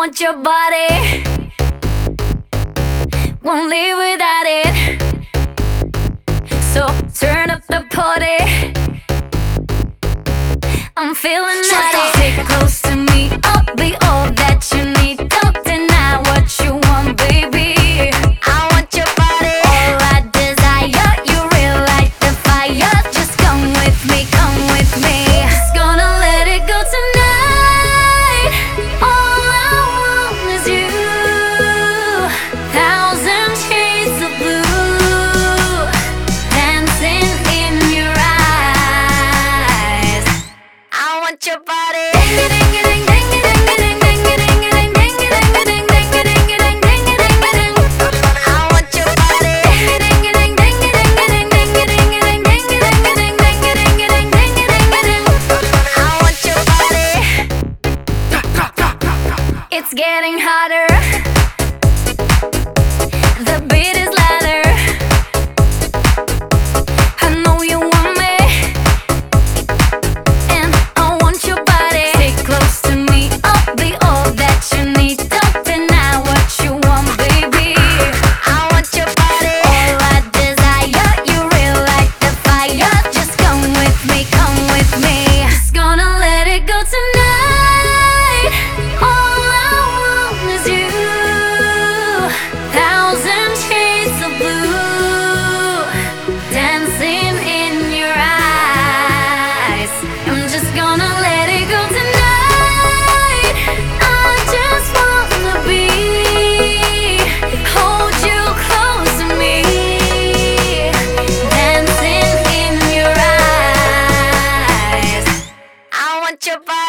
want your body. Won't live without it. So turn up the party. I'm feeling want your body. It's getting hotter. The beat is come with me. Goodbye.